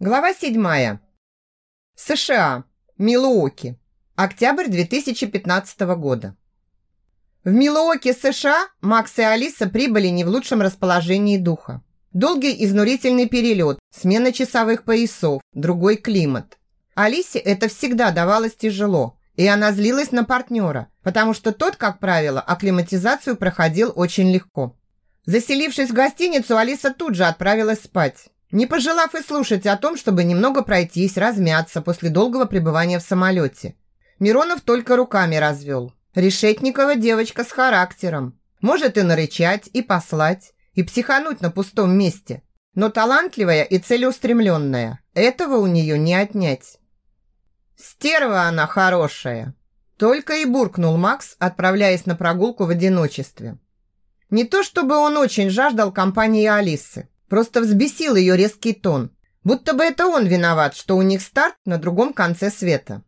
Глава 7. США. Милуоки. Октябрь 2015 года. В Милуоки, США, Макс и Алиса прибыли не в лучшем расположении духа. Долгий изнурительный перелет, смена часовых поясов, другой климат. Алисе это всегда давалось тяжело, и она злилась на партнера, потому что тот, как правило, акклиматизацию проходил очень легко. Заселившись в гостиницу, Алиса тут же отправилась спать не пожелав и слушать о том, чтобы немного пройтись, размяться после долгого пребывания в самолете. Миронов только руками развел. Решетникова девочка с характером. Может и нарычать, и послать, и психануть на пустом месте. Но талантливая и целеустремленная. Этого у нее не отнять. Стерва она хорошая. Только и буркнул Макс, отправляясь на прогулку в одиночестве. Не то чтобы он очень жаждал компании Алисы. Просто взбесил ее резкий тон. Будто бы это он виноват, что у них старт на другом конце света.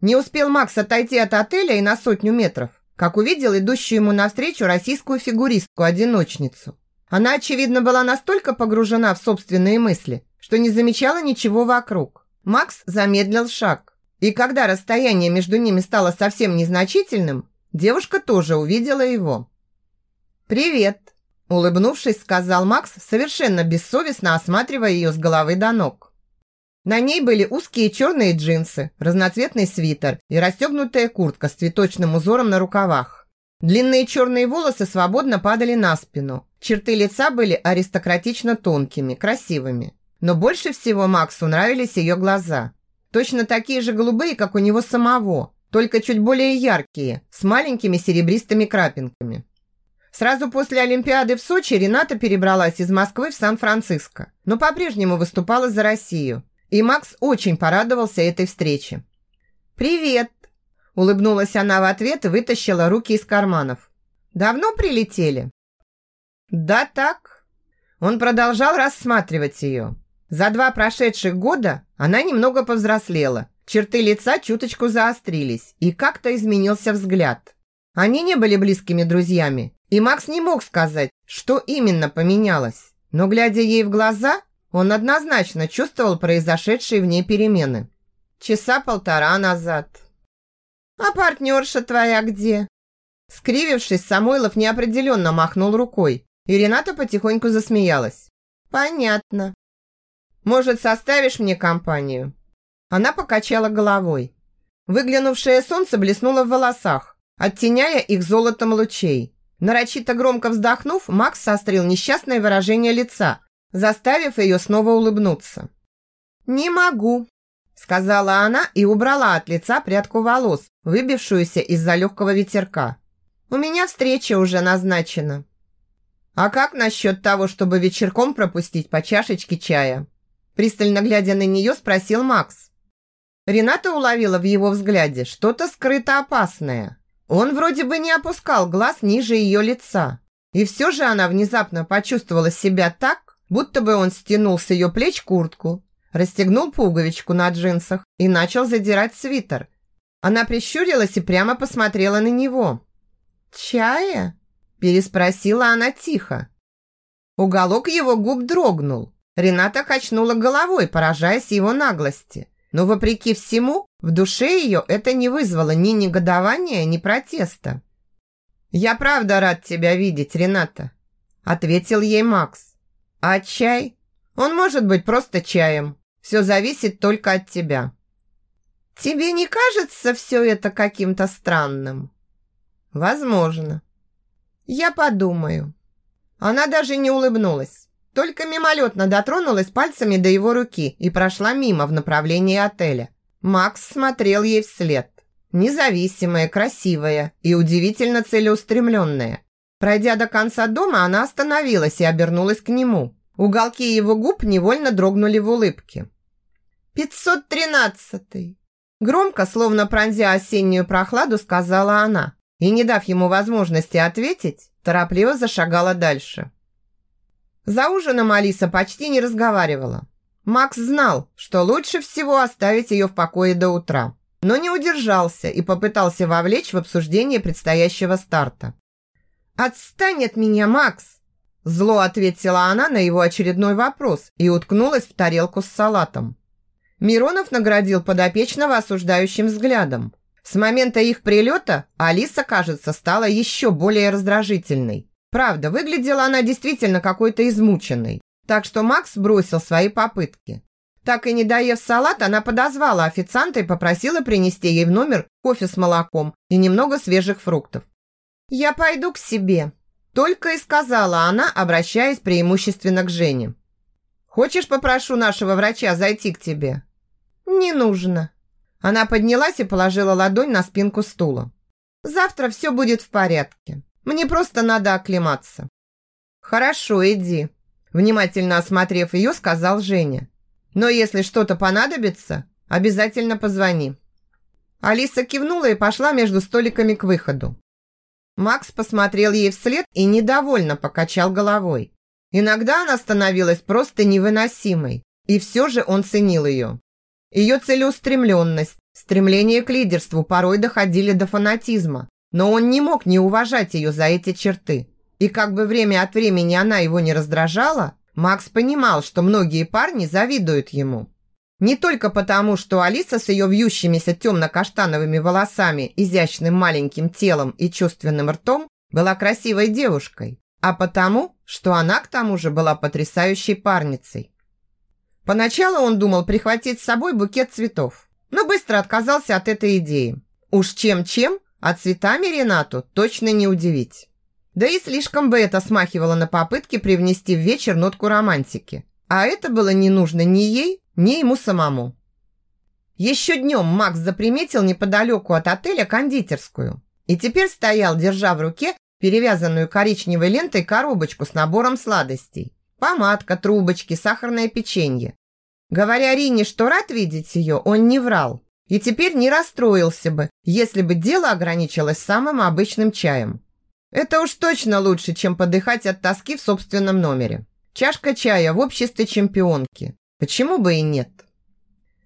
Не успел Макс отойти от отеля и на сотню метров, как увидел идущую ему навстречу российскую фигуристку-одиночницу. Она, очевидно, была настолько погружена в собственные мысли, что не замечала ничего вокруг. Макс замедлил шаг. И когда расстояние между ними стало совсем незначительным, девушка тоже увидела его. «Привет!» Улыбнувшись, сказал Макс, совершенно бессовестно осматривая ее с головы до ног. На ней были узкие черные джинсы, разноцветный свитер и расстегнутая куртка с цветочным узором на рукавах. Длинные черные волосы свободно падали на спину. Черты лица были аристократично тонкими, красивыми. Но больше всего Максу нравились ее глаза. Точно такие же голубые, как у него самого, только чуть более яркие, с маленькими серебристыми крапинками. Сразу после Олимпиады в Сочи Рената перебралась из Москвы в Сан-Франциско, но по-прежнему выступала за Россию. И Макс очень порадовался этой встрече. «Привет!» – улыбнулась она в ответ и вытащила руки из карманов. «Давно прилетели?» «Да так». Он продолжал рассматривать ее. За два прошедших года она немного повзрослела. Черты лица чуточку заострились, и как-то изменился взгляд. Они не были близкими друзьями, и Макс не мог сказать, что именно поменялось. Но, глядя ей в глаза, он однозначно чувствовал произошедшие в ней перемены. Часа полтора назад. «А партнерша твоя где?» Скривившись, Самойлов неопределенно махнул рукой, и Рената потихоньку засмеялась. «Понятно. Может, составишь мне компанию?» Она покачала головой. Выглянувшее солнце блеснуло в волосах, оттеняя их золотом лучей. Нарочито громко вздохнув, Макс сострил несчастное выражение лица, заставив ее снова улыбнуться. «Не могу», – сказала она и убрала от лица прядку волос, выбившуюся из-за легкого ветерка. «У меня встреча уже назначена». «А как насчет того, чтобы вечерком пропустить по чашечке чая?» Пристально глядя на нее, спросил Макс. Рената уловила в его взгляде что-то скрыто опасное – он вроде бы не опускал глаз ниже ее лица. И все же она внезапно почувствовала себя так, будто бы он стянул с ее плеч куртку, расстегнул пуговичку на джинсах и начал задирать свитер. Она прищурилась и прямо посмотрела на него. «Чая?» – переспросила она тихо. Уголок его губ дрогнул. Рената качнула головой, поражаясь его наглости. Но вопреки всему, в душе ее это не вызвало ни негодования, ни протеста. «Я правда рад тебя видеть, Рената», – ответил ей Макс. «А чай? Он может быть просто чаем. Все зависит только от тебя». «Тебе не кажется все это каким-то странным?» «Возможно». «Я подумаю». Она даже не улыбнулась. Только мимолетно дотронулась пальцами до его руки и прошла мимо в направлении отеля. Макс смотрел ей вслед. Независимая, красивая и удивительно целеустремленная. Пройдя до конца дома, она остановилась и обернулась к нему. Уголки его губ невольно дрогнули в улыбке. «Пятьсот тринадцатый!» Громко, словно пронзя осеннюю прохладу, сказала она. И, не дав ему возможности ответить, торопливо зашагала дальше. За ужином Алиса почти не разговаривала. Макс знал, что лучше всего оставить ее в покое до утра, но не удержался и попытался вовлечь в обсуждение предстоящего старта. «Отстань от меня, Макс!» Зло ответила она на его очередной вопрос и уткнулась в тарелку с салатом. Миронов наградил подопечного осуждающим взглядом. С момента их прилета Алиса, кажется, стала еще более раздражительной. Правда, выглядела она действительно какой-то измученной. Так что Макс бросил свои попытки. Так и не доев салат, она подозвала официанта и попросила принести ей в номер кофе с молоком и немного свежих фруктов. «Я пойду к себе», – только и сказала она, обращаясь преимущественно к Жене. «Хочешь, попрошу нашего врача зайти к тебе?» «Не нужно». Она поднялась и положила ладонь на спинку стула. «Завтра все будет в порядке. Мне просто надо оклематься». «Хорошо, иди», – внимательно осмотрев ее, сказал Женя. «Но если что-то понадобится, обязательно позвони». Алиса кивнула и пошла между столиками к выходу. Макс посмотрел ей вслед и недовольно покачал головой. Иногда она становилась просто невыносимой, и все же он ценил ее. Ее целеустремленность, стремление к лидерству порой доходили до фанатизма, но он не мог не уважать ее за эти черты. И как бы время от времени она его не раздражала, Макс понимал, что многие парни завидуют ему. Не только потому, что Алиса с ее вьющимися темно-каштановыми волосами, изящным маленьким телом и чувственным ртом была красивой девушкой, а потому, что она к тому же была потрясающей парницей. Поначалу он думал прихватить с собой букет цветов, но быстро отказался от этой идеи. Уж чем-чем, а цветами Ренату точно не удивить. Да и слишком бы это смахивало на попытки привнести в вечер нотку романтики. А это было не нужно ни ей, ни ему самому. Еще днем Макс заприметил неподалеку от отеля кондитерскую и теперь стоял, держа в руке перевязанную коричневой лентой коробочку с набором сладостей. Помадка, трубочки, сахарное печенье. Говоря Рине, что рад видеть ее, он не врал. И теперь не расстроился бы, если бы дело ограничилось самым обычным чаем. Это уж точно лучше, чем подыхать от тоски в собственном номере. Чашка чая в обществе чемпионки. Почему бы и нет?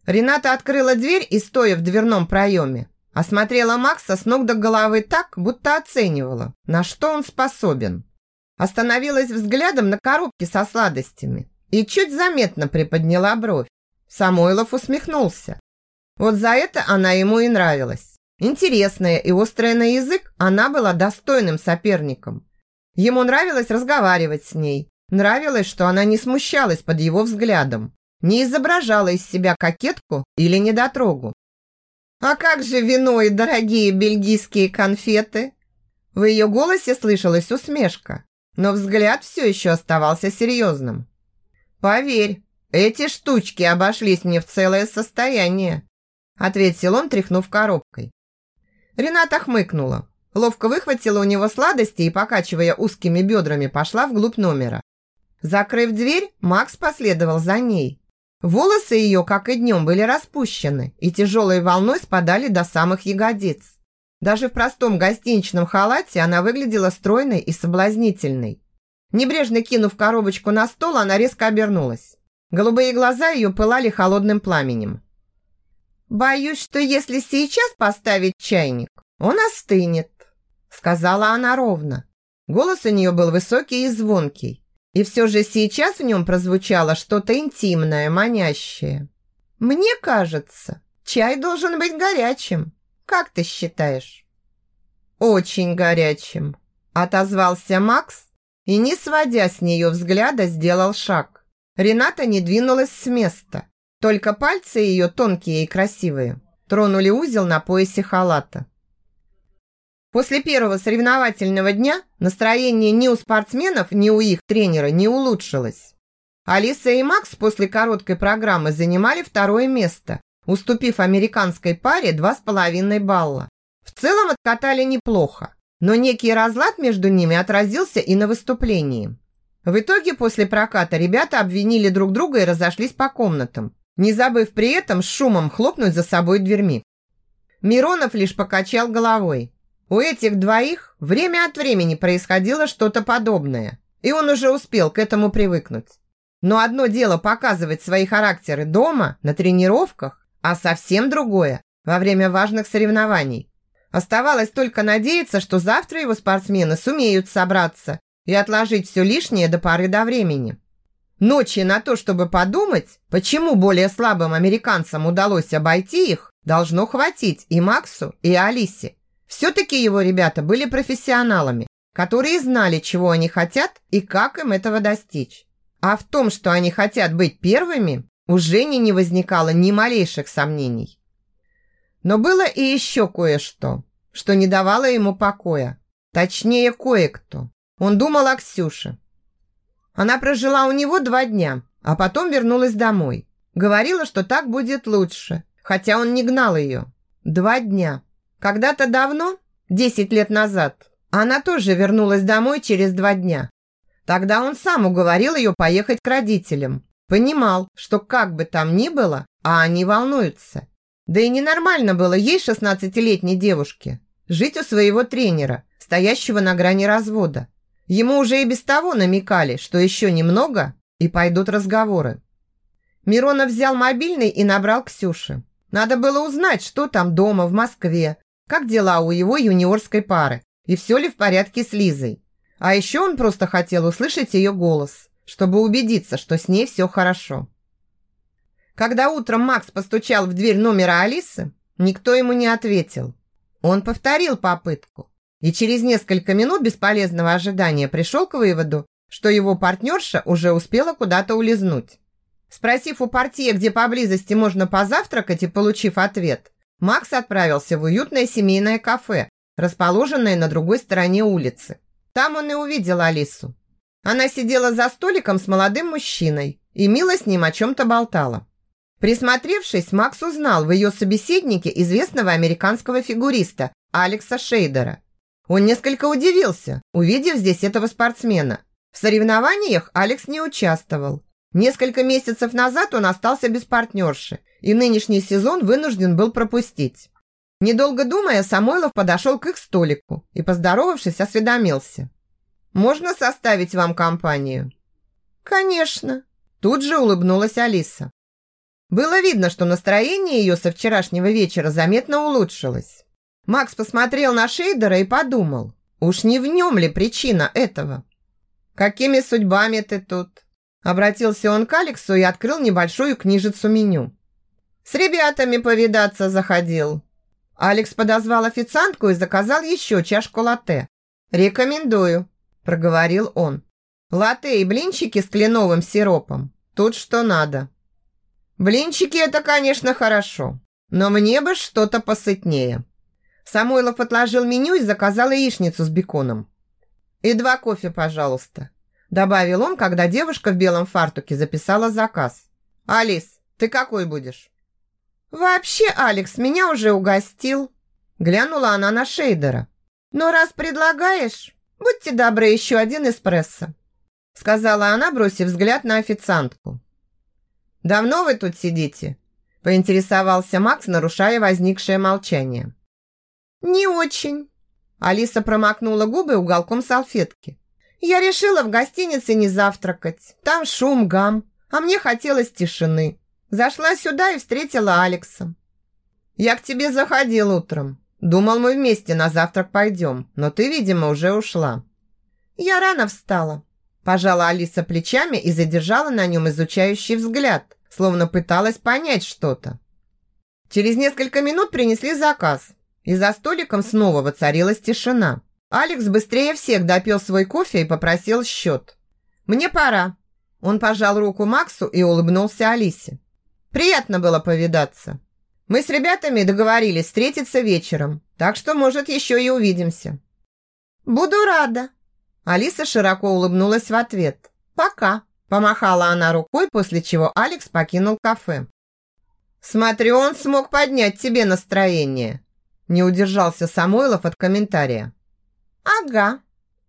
Рената открыла дверь и, стоя в дверном проеме, осмотрела Макса с ног до головы так, будто оценивала, на что он способен. Остановилась взглядом на коробке со сладостями и чуть заметно приподняла бровь. Самойлов усмехнулся. Вот за это она ему и нравилась. Интересная и острая на язык, она была достойным соперником. Ему нравилось разговаривать с ней. Нравилось, что она не смущалась под его взглядом, не изображала из себя кокетку или недотрогу. «А как же вино и дорогие бельгийские конфеты?» В ее голосе слышалась усмешка но взгляд все еще оставался серьезным. «Поверь, эти штучки обошлись мне в целое состояние», ответил он, тряхнув коробкой. Рената хмыкнула, ловко выхватила у него сладости и, покачивая узкими бедрами, пошла вглубь номера. Закрыв дверь, Макс последовал за ней. Волосы ее, как и днем, были распущены и тяжелой волной спадали до самых ягодиц. Даже в простом гостиничном халате она выглядела стройной и соблазнительной. Небрежно кинув коробочку на стол, она резко обернулась. Голубые глаза ее пылали холодным пламенем. «Боюсь, что если сейчас поставить чайник, он остынет», сказала она ровно. Голос у нее был высокий и звонкий. И все же сейчас в нем прозвучало что-то интимное, манящее. «Мне кажется, чай должен быть горячим. Как ты считаешь?» «Очень горячим», – отозвался Макс и, не сводя с нее взгляда, сделал шаг. Рената не двинулась с места, только пальцы ее, тонкие и красивые, тронули узел на поясе халата. После первого соревновательного дня настроение ни у спортсменов, ни у их тренера не улучшилось. Алиса и Макс после короткой программы занимали второе место уступив американской паре 2,5 балла. В целом откатали неплохо, но некий разлад между ними отразился и на выступлении. В итоге после проката ребята обвинили друг друга и разошлись по комнатам, не забыв при этом с шумом хлопнуть за собой дверьми. Миронов лишь покачал головой. У этих двоих время от времени происходило что-то подобное, и он уже успел к этому привыкнуть. Но одно дело показывать свои характеры дома, на тренировках, а совсем другое во время важных соревнований. Оставалось только надеяться, что завтра его спортсмены сумеют собраться и отложить все лишнее до поры до времени. Ночи на то, чтобы подумать, почему более слабым американцам удалось обойти их, должно хватить и Максу, и Алисе. Все-таки его ребята были профессионалами, которые знали, чего они хотят и как им этого достичь. А в том, что они хотят быть первыми, у Жени не возникало ни малейших сомнений. Но было и еще кое-что, что не давало ему покоя. Точнее, кое-кто. Он думал о Ксюше. Она прожила у него два дня, а потом вернулась домой. Говорила, что так будет лучше, хотя он не гнал ее. Два дня. Когда-то давно, десять лет назад, она тоже вернулась домой через два дня. Тогда он сам уговорил ее поехать к родителям. Понимал, что как бы там ни было, а они волнуются. Да и ненормально было ей, 16-летней девушке, жить у своего тренера, стоящего на грани развода. Ему уже и без того намекали, что еще немного, и пойдут разговоры. Миронов взял мобильный и набрал Ксюше. Надо было узнать, что там дома, в Москве, как дела у его юниорской пары, и все ли в порядке с Лизой. А еще он просто хотел услышать ее голос, чтобы убедиться, что с ней все хорошо. Когда утром Макс постучал в дверь номера Алисы, никто ему не ответил. Он повторил попытку и через несколько минут бесполезного ожидания пришел к выводу, что его партнерша уже успела куда-то улизнуть. Спросив у портье, где поблизости можно позавтракать и получив ответ, Макс отправился в уютное семейное кафе, расположенное на другой стороне улицы. Там он и увидел Алису. Она сидела за столиком с молодым мужчиной и мило с ним о чем-то болтала. Присмотревшись, Макс узнал в ее собеседнике известного американского фигуриста Алекса Шейдера. Он несколько удивился, увидев здесь этого спортсмена. В соревнованиях Алекс не участвовал. Несколько месяцев назад он остался без партнерши и нынешний сезон вынужден был пропустить. Недолго думая, Самойлов подошел к их столику и, поздоровавшись, осведомился. «Можно составить вам компанию?» «Конечно!» Тут же улыбнулась Алиса. Было видно, что настроение ее со вчерашнего вечера заметно улучшилось. Макс посмотрел на Шейдера и подумал, уж не в нем ли причина этого? «Какими судьбами ты тут?» Обратился он к Алексу и открыл небольшую книжицу меню. «С ребятами повидаться заходил», Алекс подозвал официантку и заказал еще чашку латте. «Рекомендую», – проговорил он. «Латте и блинчики с кленовым сиропом. Тут что надо». «Блинчики – это, конечно, хорошо, но мне бы что-то посытнее». Самойлов отложил меню и заказал яичницу с беконом. «И два кофе, пожалуйста», – добавил он, когда девушка в белом фартуке записала заказ. «Алис, ты какой будешь?» «Вообще, Алекс меня уже угостил», – глянула она на Шейдера. «Но раз предлагаешь, будьте добры, еще один эспрессо», – сказала она, бросив взгляд на официантку. «Давно вы тут сидите?» – поинтересовался Макс, нарушая возникшее молчание. «Не очень», – Алиса промокнула губы уголком салфетки. «Я решила в гостинице не завтракать. Там шум, гам, а мне хотелось тишины. Зашла сюда и встретила Алекса. Я к тебе заходил утром. Думал, мы вместе на завтрак пойдем, но ты, видимо, уже ушла. Я рано встала. Пожала Алиса плечами и задержала на нем изучающий взгляд, словно пыталась понять что-то. Через несколько минут принесли заказ, и за столиком снова воцарилась тишина. Алекс быстрее всех допил свой кофе и попросил счет. «Мне пора». Он пожал руку Максу и улыбнулся Алисе. Приятно было повидаться. Мы с ребятами договорились встретиться вечером, так что, может, еще и увидимся. Буду рада. Алиса широко улыбнулась в ответ. Пока. Помахала она рукой, после чего Алекс покинул кафе. Смотрю, он смог поднять тебе настроение. Не удержался Самойлов от комментария. Ага.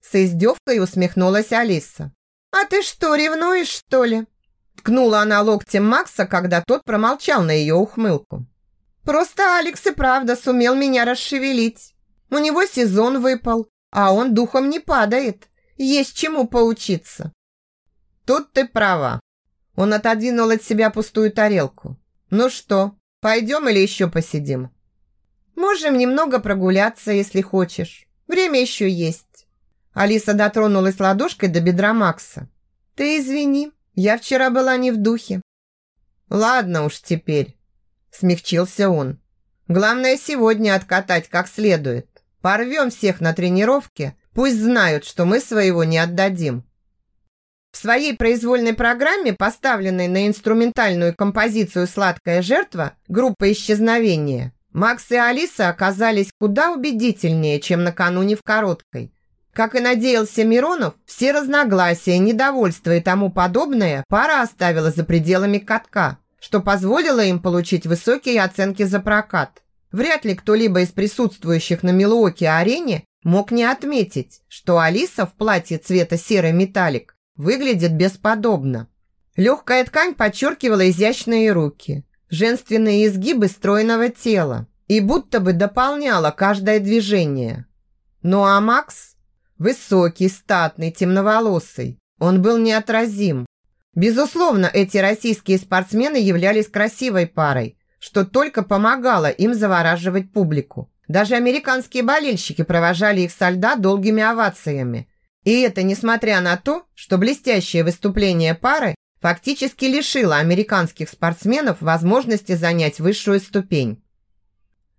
С издевкой усмехнулась Алиса. А ты что, ревнуешь, что ли? Ткнула она локтем Макса, когда тот промолчал на ее ухмылку. «Просто Алекс и правда сумел меня расшевелить. У него сезон выпал, а он духом не падает. Есть чему поучиться». «Тут ты права». Он отодвинул от себя пустую тарелку. «Ну что, пойдем или еще посидим?» «Можем немного прогуляться, если хочешь. Время еще есть». Алиса дотронулась ладошкой до бедра Макса. «Ты извини, я вчера была не в духе». «Ладно уж теперь», – смягчился он. «Главное сегодня откатать как следует. Порвем всех на тренировке, пусть знают, что мы своего не отдадим». В своей произвольной программе, поставленной на инструментальную композицию «Сладкая жертва» группа исчезновения, Макс и Алиса оказались куда убедительнее, чем накануне в короткой. Как и надеялся Миронов, все разногласия, недовольство и тому подобное пара оставила за пределами катка, что позволило им получить высокие оценки за прокат. Вряд ли кто-либо из присутствующих на Милуоке-арене мог не отметить, что Алиса в платье цвета серый металлик выглядит бесподобно. Легкая ткань подчеркивала изящные руки, женственные изгибы стройного тела и будто бы дополняла каждое движение. Ну а Макс высокий, статный, темноволосый. Он был неотразим. Безусловно, эти российские спортсмены являлись красивой парой, что только помогало им завораживать публику. Даже американские болельщики провожали их со льда долгими овациями, и это несмотря на то, что блестящее выступление пары фактически лишило американских спортсменов возможности занять высшую ступень.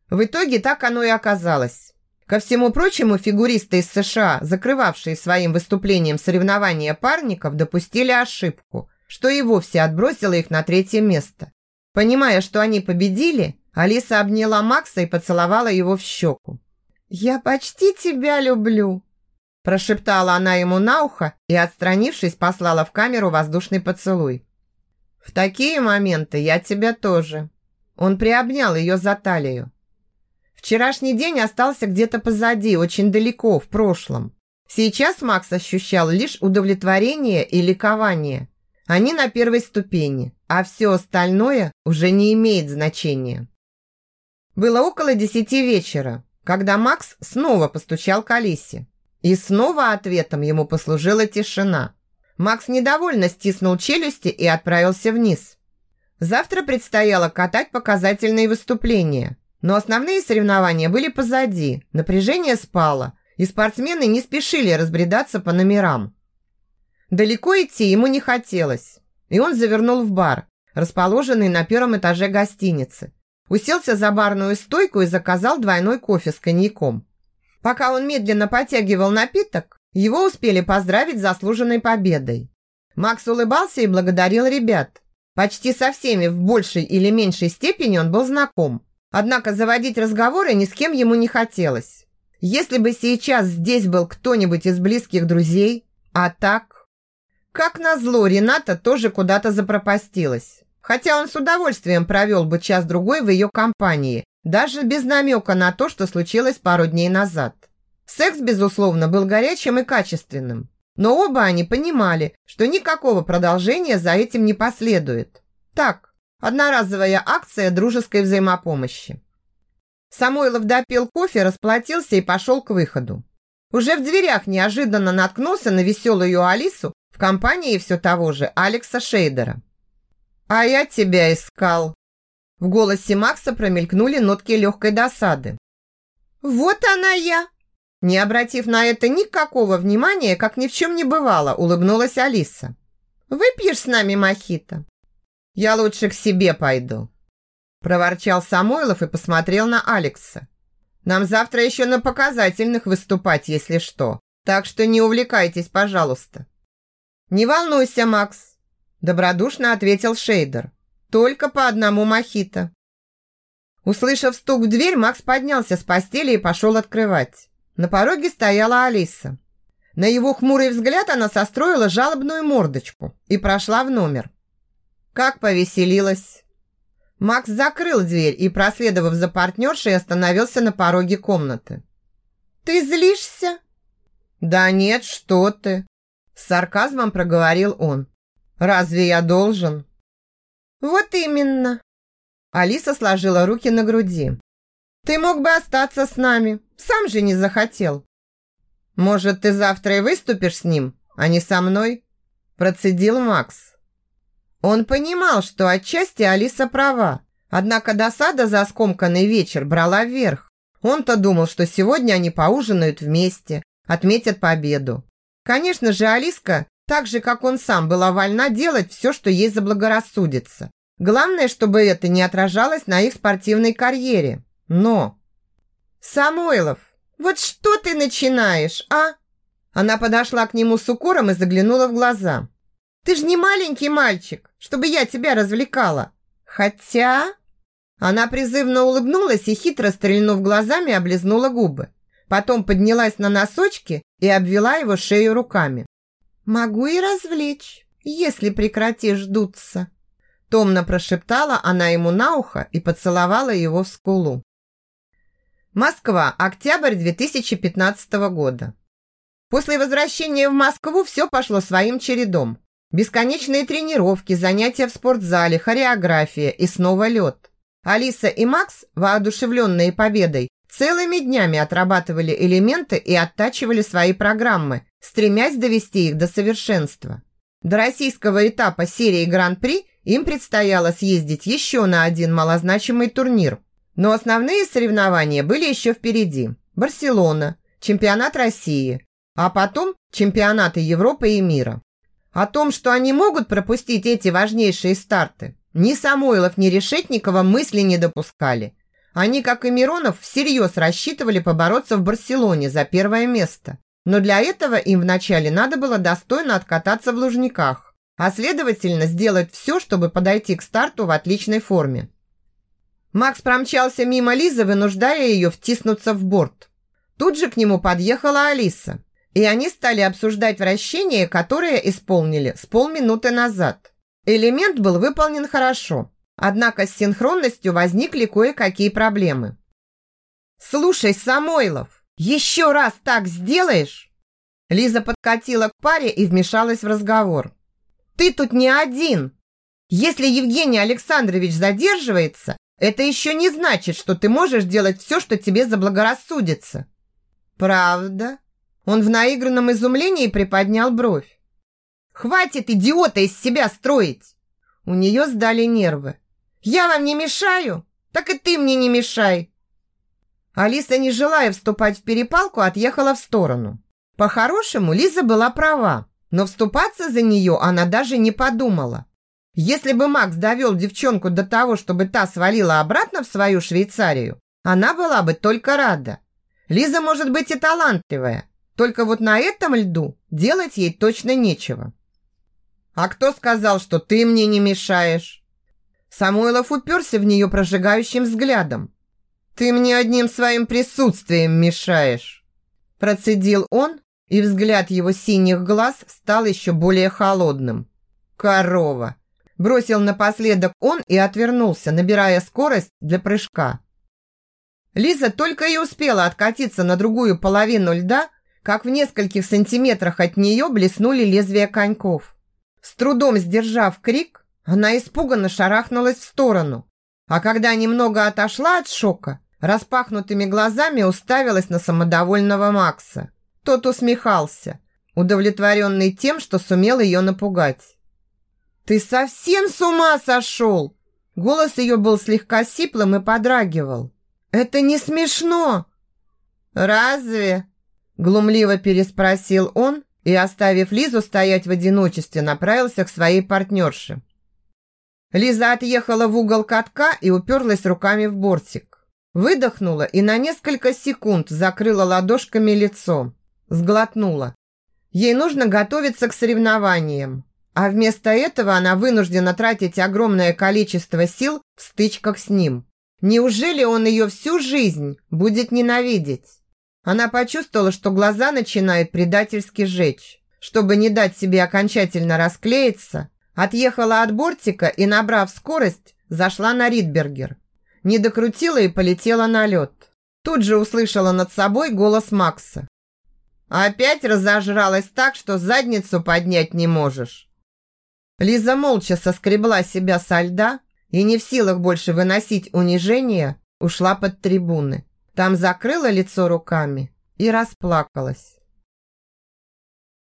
В итоге так оно и оказалось. Ко всему прочему, фигуристы из США, закрывавшие своим выступлением соревнования парников, допустили ошибку, что и вовсе отбросило их на третье место. Понимая, что они победили, Алиса обняла Макса и поцеловала его в щеку. «Я почти тебя люблю», Прошептала она ему на ухо и, отстранившись, послала в камеру воздушный поцелуй. «В такие моменты я тебя тоже». Он приобнял ее за талию. Вчерашний день остался где-то позади, очень далеко, в прошлом. Сейчас Макс ощущал лишь удовлетворение и ликование. Они на первой ступени, а все остальное уже не имеет значения. Было около десяти вечера, когда Макс снова постучал к Алисе. И снова ответом ему послужила тишина. Макс недовольно стиснул челюсти и отправился вниз. Завтра предстояло катать показательные выступления, но основные соревнования были позади, напряжение спало, и спортсмены не спешили разбредаться по номерам. Далеко идти ему не хотелось, и он завернул в бар, расположенный на первом этаже гостиницы, уселся за барную стойку и заказал двойной кофе с коньяком. Пока он медленно подтягивал напиток, его успели поздравить с заслуженной победой. Макс улыбался и благодарил ребят. Почти со всеми в большей или меньшей степени он был знаком. Однако заводить разговоры ни с кем ему не хотелось. Если бы сейчас здесь был кто-нибудь из близких друзей, а так... Как назло, Рената тоже куда-то запропастилась. Хотя он с удовольствием провел бы час-другой в ее компании, даже без намека на то, что случилось пару дней назад. Секс, безусловно, был горячим и качественным, но оба они понимали, что никакого продолжения за этим не последует. Так, одноразовая акция дружеской взаимопомощи. Самойлов допил кофе, расплатился и пошел к выходу. Уже в дверях неожиданно наткнулся на веселую Алису в компании все того же Алекса Шейдера. «А я тебя искал», в голосе Макса промелькнули нотки легкой досады. «Вот она я!» Не обратив на это никакого внимания, как ни в чем не бывало, улыбнулась Алиса. «Выпьешь с нами мохито?» «Я лучше к себе пойду», проворчал Самойлов и посмотрел на Алекса. «Нам завтра еще на показательных выступать, если что, так что не увлекайтесь, пожалуйста». «Не волнуйся, Макс», добродушно ответил Шейдер. Только по одному мохито. Услышав стук в дверь, Макс поднялся с постели и пошел открывать. На пороге стояла Алиса. На его хмурый взгляд она состроила жалобную мордочку и прошла в номер. Как повеселилась. Макс закрыл дверь и, проследовав за партнершей, остановился на пороге комнаты. «Ты злишься?» «Да нет, что ты!» С сарказмом проговорил он. «Разве я должен?» «Вот именно!» Алиса сложила руки на груди. «Ты мог бы остаться с нами, сам же не захотел». «Может, ты завтра и выступишь с ним, а не со мной?» Процедил Макс. Он понимал, что отчасти Алиса права, однако досада за скомканный вечер брала вверх. Он-то думал, что сегодня они поужинают вместе, отметят победу. Конечно же, Алиска, так же, как он сам, была вольна делать все, что ей заблагорассудится. Главное, чтобы это не отражалось на их спортивной карьере. Но... «Самойлов, вот что ты начинаешь, а?» Она подошла к нему с укором и заглянула в глаза. «Ты же не маленький мальчик, чтобы я тебя развлекала. Хотя...» Она призывно улыбнулась и, хитро стрельнув глазами, облизнула губы. Потом поднялась на носочки и обвела его шею руками. «Могу и развлечь, если прекратишь дуться». Томно прошептала она ему на ухо и поцеловала его в скулу. Москва, октябрь 2015 года. После возвращения в Москву все пошло своим чередом. Бесконечные тренировки, занятия в спортзале, хореография и снова лед. Алиса и Макс, воодушевленные победой, целыми днями отрабатывали элементы и оттачивали свои программы, стремясь довести их до совершенства. До российского этапа серии Гран-при им предстояло съездить еще на один малозначимый турнир. Но основные соревнования были еще впереди. Барселона, чемпионат России, а потом чемпионаты Европы и мира. О том, что они могут пропустить эти важнейшие старты, ни Самойлов, ни Решетникова мысли не допускали. Они, как и Миронов, всерьез рассчитывали побороться в Барселоне за первое место. Но для этого им вначале надо было достойно откататься в Лужниках а следовательно сделать все, чтобы подойти к старту в отличной форме. Макс промчался мимо Лизы, вынуждая ее втиснуться в борт. Тут же к нему подъехала Алиса, и они стали обсуждать вращение, которое исполнили с полминуты назад. Элемент был выполнен хорошо, однако с синхронностью возникли кое-какие проблемы. «Слушай, Самойлов, еще раз так сделаешь?» Лиза подкатила к паре и вмешалась в разговор. Ты тут не один. Если Евгений Александрович задерживается, это еще не значит, что ты можешь делать все, что тебе заблагорассудится. Правда? Он в наигранном изумлении приподнял бровь. Хватит идиота из себя строить. У нее сдали нервы. Я вам не мешаю? Так и ты мне не мешай. Алиса, не желая вступать в перепалку, отъехала в сторону. По-хорошему, Лиза была права. Но вступаться за нее она даже не подумала. Если бы Макс довел девчонку до того, чтобы та свалила обратно в свою Швейцарию, она была бы только рада. Лиза может быть и талантливая, только вот на этом льду делать ей точно нечего. «А кто сказал, что ты мне не мешаешь?» Самойлов уперся в нее прожигающим взглядом. «Ты мне одним своим присутствием мешаешь!» Процедил он, и взгляд его синих глаз стал еще более холодным. «Корова!» Бросил напоследок он и отвернулся, набирая скорость для прыжка. Лиза только и успела откатиться на другую половину льда, как в нескольких сантиметрах от нее блеснули лезвия коньков. С трудом сдержав крик, она испуганно шарахнулась в сторону, а когда немного отошла от шока, распахнутыми глазами уставилась на самодовольного Макса. Тот усмехался, удовлетворенный тем, что сумел ее напугать. «Ты совсем с ума сошел?» Голос ее был слегка сиплым и подрагивал. «Это не смешно!» «Разве?» Глумливо переспросил он и, оставив Лизу стоять в одиночестве, направился к своей партнерше. Лиза отъехала в угол катка и уперлась руками в бортик. Выдохнула и на несколько секунд закрыла ладошками лицо. Сглотнула. Ей нужно готовиться к соревнованиям, а вместо этого она вынуждена тратить огромное количество сил в стычках с ним. Неужели он ее всю жизнь будет ненавидеть? Она почувствовала, что глаза начинают предательски жечь. Чтобы не дать себе окончательно расклеиться, отъехала от бортика и, набрав скорость, зашла на Ридбергер. Не докрутила и полетела на лед. Тут же услышала над собой голос Макса. Опять разожралась так, что задницу поднять не можешь. Лиза молча соскребла себя со льда и, не в силах больше выносить унижение, ушла под трибуны. Там закрыла лицо руками и расплакалась.